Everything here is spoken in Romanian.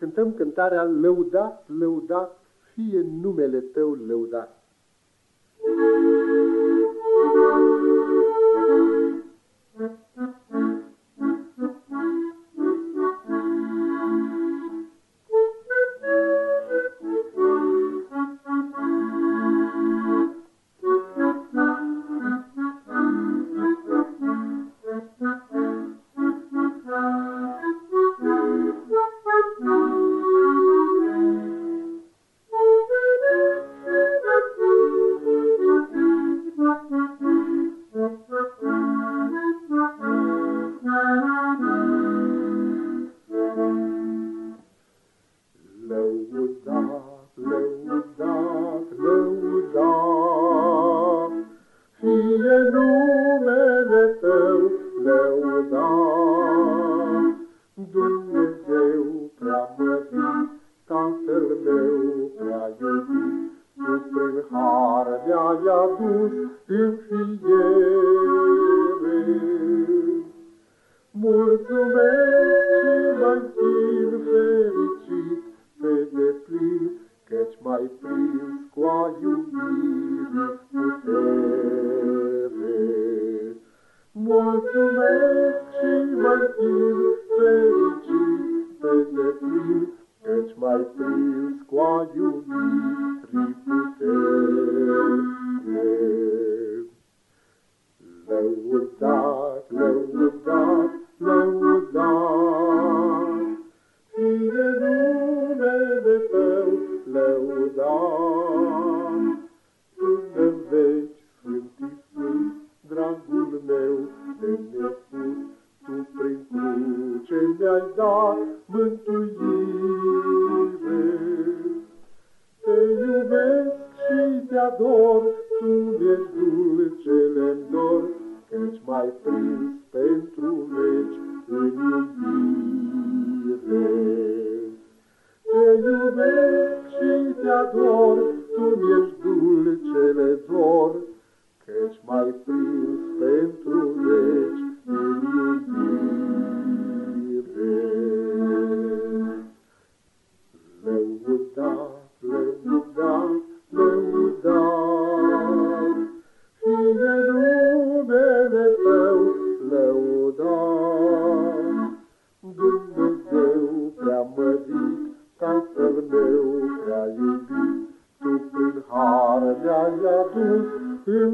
cântăm cântarea Lăudat, lăudat, fie numele Tău lăudat. Tău lăudat. Dumnezeu prea mărit, Tatăl meu prea iubit, Tu prin har ne-ai adus înfiere. Mulțumesc și mă fericit, pe deplin, căci mai prins cu a iubirii putere. Mulțumesc și mă fericit pe deplin, căci mai prins cu a iubirii putere. Lăudat, lăudat, lăudat, fie numele Tău lăudat. Mi-ai dat mântuire. Te iubesc și te ador, Tu mi-ești dulcele-n dor, Căci mai prins pentru veci în iubire. Te iubesc și te ador, meu prea iubit, tu prin har ne-ai adus în